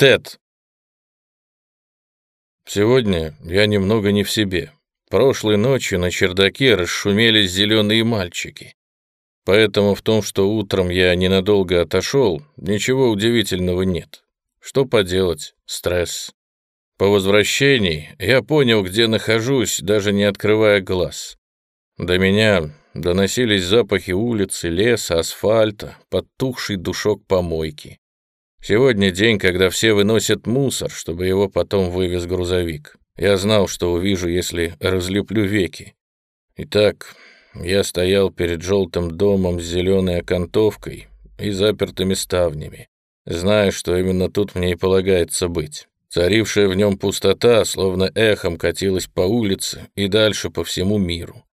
Тед. Сегодня я немного не в себе. Прошлой ночью на чердаке расшумелись зеленые мальчики. Поэтому в том, что утром я ненадолго отошел, ничего удивительного нет. Что поделать, стресс. По возвращении я понял, где нахожусь, даже не открывая глаз. До меня доносились запахи улицы, леса, асфальта, подтухший душок помойки. Сегодня день, когда все выносят мусор, чтобы его потом вывез грузовик. Я знал, что увижу, если разлеплю веки. Итак, я стоял перед желтым домом с зеленой окантовкой и запертыми ставнями, зная, что именно тут мне и полагается быть. Царившая в нем пустота, словно эхом катилась по улице и дальше по всему миру.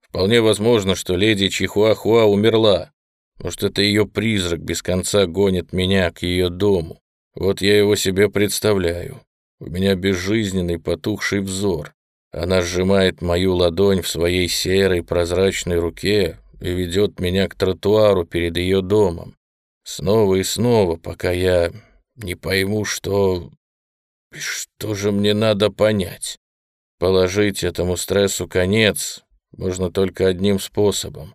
Вполне возможно, что леди Чихуахуа умерла, может, это ее призрак без конца гонит меня к ее дому. Вот я его себе представляю. У меня безжизненный потухший взор. Она сжимает мою ладонь в своей серой прозрачной руке и ведет меня к тротуару перед ее домом. Снова и снова, пока я не пойму, что... Что же мне надо понять? Положить этому стрессу конец можно только одним способом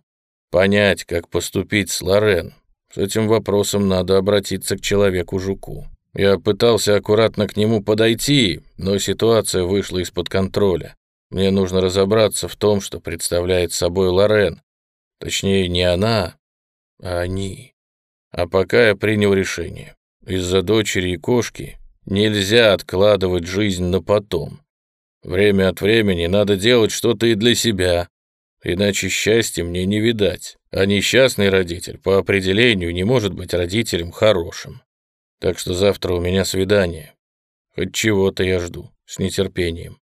понять, как поступить с Лорен. С этим вопросом надо обратиться к человеку-жуку. Я пытался аккуратно к нему подойти, но ситуация вышла из-под контроля. Мне нужно разобраться в том, что представляет собой Лорен. Точнее, не она, а они. А пока я принял решение. Из-за дочери и кошки нельзя откладывать жизнь на потом. Время от времени надо делать что-то и для себя, Иначе счастья мне не видать, а несчастный родитель по определению не может быть родителем хорошим. Так что завтра у меня свидание. Хоть чего-то я жду, с нетерпением.